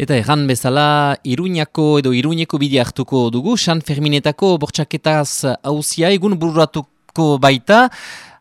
Eta erran bezala, Iruñako edo Iruñeko bide hartuko dugu, San Ferminetako bortxaketaz hauzia egun bururatuko baita,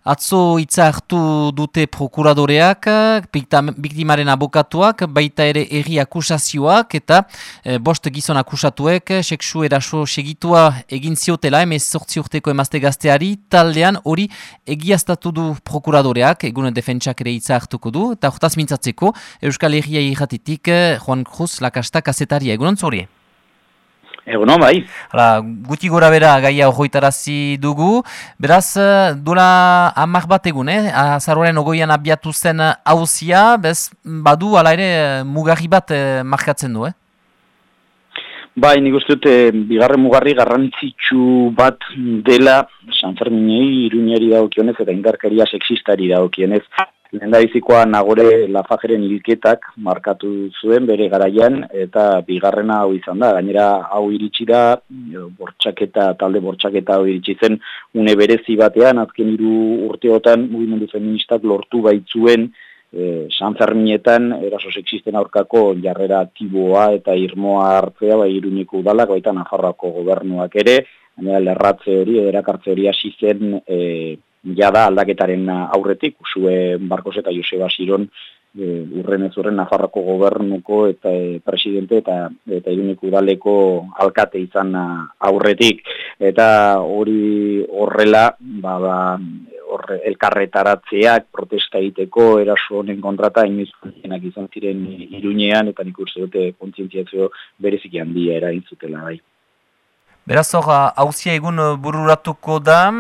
Atzo hitza hartu dute prokuradoreak, biktimaren abokatuak, baita ere erri akusazioak eta e, bost gizon akusatuek, seksu eraso segitua egin ziotela, emez sortzi urteko emazte gazteari, taldean hori egiaztatu du prokuradoreak, egun defentsak ere hitza hartuko du, eta hortaz mintzatzeko, Euskal Herria irratitik, Juan Cruz, lakastak azetaria, egunon zori? Egun bai. Hala, guti gora bera gaia hojoitarazi dugu. Beraz, eh, dula amak bat egun, eh? Azaroren ogoian abiatu zen hauzia, bez, badu, ala ere, mugarri bat eh, markatzen du, eh? Bai, nik uste dute, bigarren mugarri garrantzitsu bat dela San Ferminei, Iruñari daukionez eta indarkeria sexistari daukionez. Lenda bizikoa nagore lafajeren hilketak markatu zuen bere garaian eta bigarrena hau izan da. Gainera hau iritsi da, bortxaketa, talde bortxaketa hau iritsi zen, une berezi batean, azken hiru urteotan, mugimendu feministak lortu baitzuen e, San Ferminetan, eraso sexisten aurkako jarrera aktiboa eta irmoa hartzea, bai iruniko udalak, baita Nafarroako gobernuak ere, gainera lerratze hori, erakartze hori hasi zen, e, jada aldaketaren aurretik, usue Barkos eta Joseba Siron e, urren ez urren Nafarroko gobernuko eta e, presidente eta eta iruniko udaleko alkate izan aurretik. Eta hori horrela, ba, ba, horre, elkarretaratzeak, protesta egiteko, eraso honen kontrata, inoiz izan ziren irunean, eta nik uste dute kontzientziazio bereziki handia erain zutela bai. Beraz hor, hauzia egun uh, bururatuko da,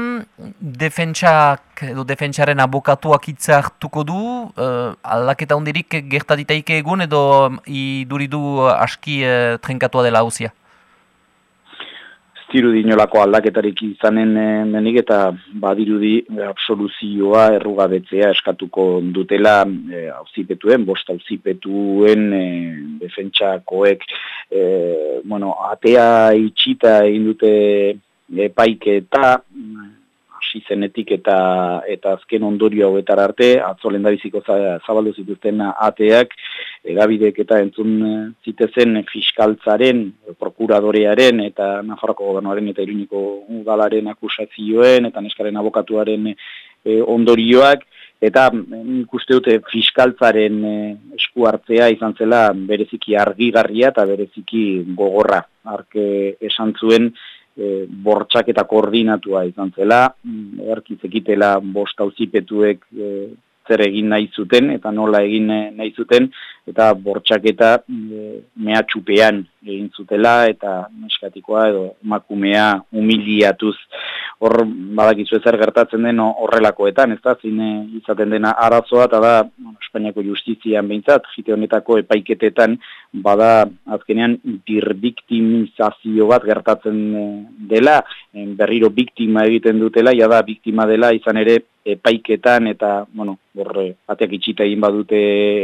defentsak edo defentsaren abokatuak hitza hartuko du, uh, aldaketa hondirik gertatitaike egun edo um, iduridu aski uh, trenkatua dela hauzia? dirudi inolako aldaketarik izanen denik eh, eta badirudi eh, absoluzioa errugabetzea eskatuko dutela hauzipetuen, eh, bost hauzipetuen e, defentsakoek e, bueno, atea itxita egin dute epaiketa hasi zenetik eta eta azken ondorio hauetar arte, atzo lendabiziko zabaldu zituzten ateak, egabidek eta entzun eh, zitezen fiskaltzaren, prokuradorearen eta Nafarroko gobernuaren eta Iruñiko udalaren akusazioen eta neskaren abokatuaren e, ondorioak, eta mm, ikuste dute fiskaltzaren e, esku hartzea izan zela bereziki argigarria eta bereziki gogorra. Arke esan zuen, e, bortxak eta koordinatua izan zela, mm, erkizekitela bost hauzipetuek e, zer egin nahi zuten eta nola egin nahi zuten eta bortxaketa e, mehatxupean egin zutela eta neskatikoa edo emakumea humiliatuz hor badakizu ezer gertatzen den horrelakoetan, ez da, zine izaten dena arazoa, eta da, Espainiako justizian behintzat, jite honetako epaiketetan, bada azkenean birbiktimizazio bat gertatzen eh, dela, berriro biktima egiten dutela, ja da, biktima dela izan ere epaiketan eta, bueno, borre, ateak itxita egin badute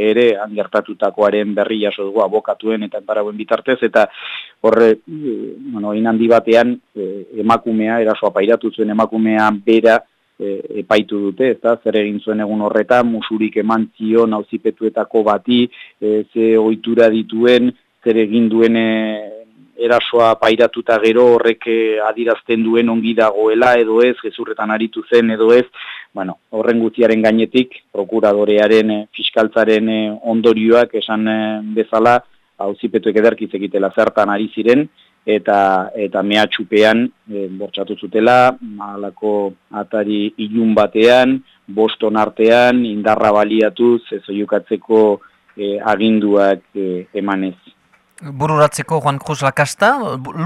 ere, gertatutakoaren berri jaso dugu abokatuen eta enparagoen bitartez, eta horre, eh, bueno, inandi batean eh, emakumea, erasoa pairatu zuen emakumea bera, e, epaitu dute, eta zer egin zuen egun horretan, musurik eman zio nauzipetuetako bati, e, ze ohitura dituen, zer egin duen e, erasoa pairatuta gero horrek e, adirazten duen ongi dagoela edo ez, gezurretan aritu zen edo ez, bueno, horren gutiaren gainetik, prokuradorearen, e, fiskaltzaren e, ondorioak esan e, bezala, hauzipetuek ederkiz egitela zertan ari ziren, eta eta mehatxupean e, bortxatu zutela, malako atari ilun batean, boston artean, indarra baliatuz, ez oiukatzeko e, aginduak e, emanez. Bururatzeko Juan Cruz Lakasta,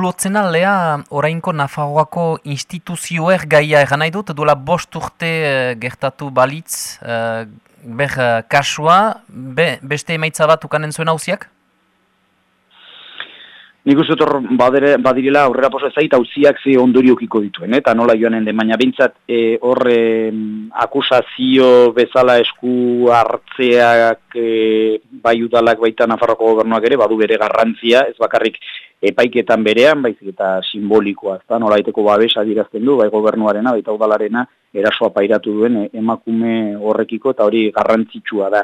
lotzen aldea orainko Nafarroako instituzioer gaia egan nahi dut, duela bost urte e, gertatu balitz, e, ber kasua, be, beste emaitza bat ukanen zuen hauziak? Nik uste hor badirela aurrera posa ezait hauziak ze ondoriokiko dituen, eta nola joanen den, baina bintzat e, horre akusazio bezala esku hartzeak e, bai udalak baita Nafarroko gobernuak ere, badu bere garrantzia, ez bakarrik epaiketan berean, baizik eta simbolikoa, ez da, nola babesa dirazten du, bai gobernuarena, baita udalarena, erasoa pairatu duen e, emakume horrekiko eta hori garrantzitsua da.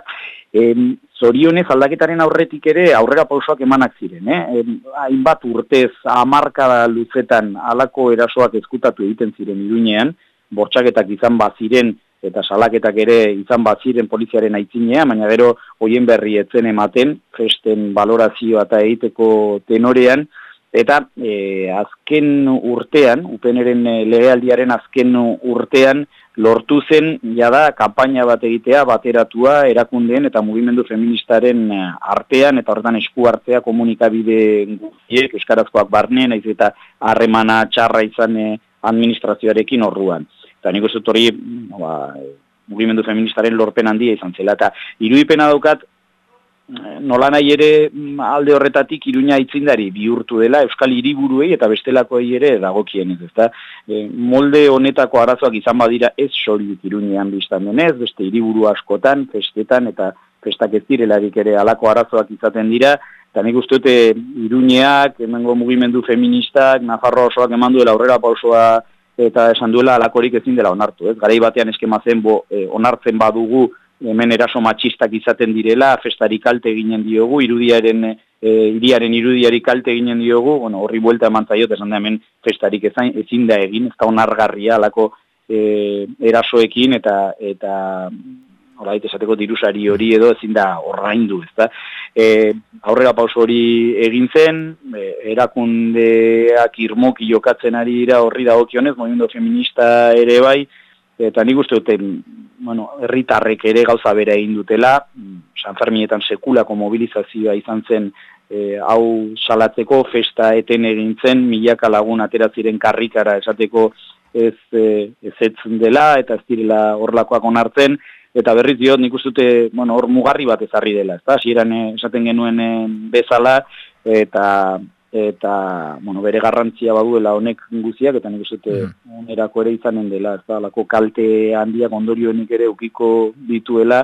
E, zorionez aldaketaren aurretik ere aurrera pausoak emanak ziren. Eh? hainbat urtez amarkada luzetan alako erasoak eskutatu egiten ziren irunean, bortxaketak izan baziren eta salaketak ere izan baziren poliziaren aitzinea, baina gero hoien berri etzen ematen, festen valorazioa eta egiteko tenorean, eta e, azken urtean, upeneren e, legealdiaren azken urtean, lortu zen, jada, kampaina bat egitea, bateratua, erakundeen eta mugimendu feministaren e, artean, eta horretan esku artea komunikabide guztiek, euskarazkoak barne, naiz eta harremana txarra izan e, administrazioarekin horruan. Eta nik uste hori, ba, mugimendu feministaren lorpen handia izan zela. Eta irudipena daukat, nola nahi ere mm, alde horretatik iruña itzindari bihurtu dela Euskal Hiriburuei eta bestelakoei ere dagokien ez, ezta? E, molde honetako arazoak izan badira ez soilik iruñean biztan denez, beste hiriburu askotan, festetan eta festak ez direlarik ere alako arazoak izaten dira, eta nik uste dute iruñeak, emango mugimendu feministak, Nafarro osoak eman duela aurrera pausoa eta esan duela alakorik ezin dela onartu, ez? Garai batean eskemazen bo, e, onartzen badugu hemen eraso matxistak izaten direla, festari kalte eginen diogu, irudiaren, e, iriaren irudiari kalte eginen diogu, bueno, horri buelta eman zaiot, esan da hemen festarik ezain, ezin da egin, ez da onargarria alako e, erasoekin, eta, eta horait, esateko dirusari hori edo ezin da orraindu, ez da. E, aurrera pauso hori egin zen, e, erakundeak irmoki jokatzen ari dira horri da okionez, movimiento feminista ere bai, eta nik uste dute, bueno, herritarrek ere gauza bere egin dutela, San Fermietan sekulako mobilizazioa izan zen e, hau salatzeko, festa eten egin zen, milaka lagun ateraziren karrikara esateko ez, e, ez dela, eta ez direla horlakoak onartzen, eta berriz diot nik uste bueno, hor mugarri bat ezarri dela, ez da, esaten genuen bezala, eta eta bueno, bere garrantzia baduela honek guziak, eta nik uste mm. ere izanen dela, ez da, lako kalte handiak ondorioenik ere ukiko dituela,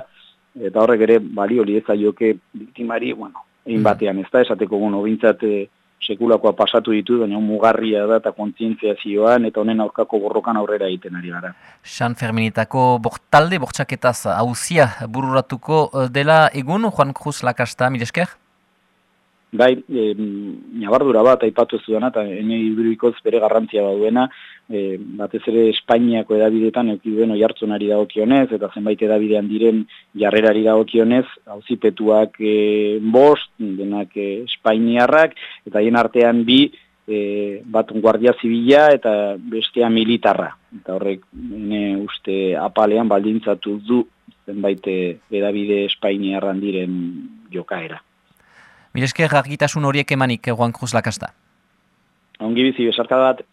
eta horrek ere bali hori ez aioke biktimari, bueno, egin mm. batean, ez da, esateko, bueno, bintzat eh, sekulakoa pasatu ditu, baina mugarria da eta kontzientzia zioan, eta honen aurkako borrokan aurrera egiten ari gara. San Ferminitako bortalde, bortxaketaz hauzia bururatuko eh, dela egun, Juan Cruz Lakasta, milesker? Bai, e, nabardura bat aipatu zuena eta ene ibrikoz bere garrantzia baduena, e, batez ere Espainiako edabidetan eukiduen oiartzunari dagokionez eta zenbait edabidean diren jarrerari dagokionez, hauzipetuak e, bost, denak e, Espainiarrak, eta hien artean bi e, bat guardia zibila eta bestea militarra. Eta horrek ene uste apalean baldintzatu du zenbait edabide Espainiarran diren jokaera. Mireske argitasun horiek emanik, Juan Cruz Lakasta. Ongi bizi, besarka bat.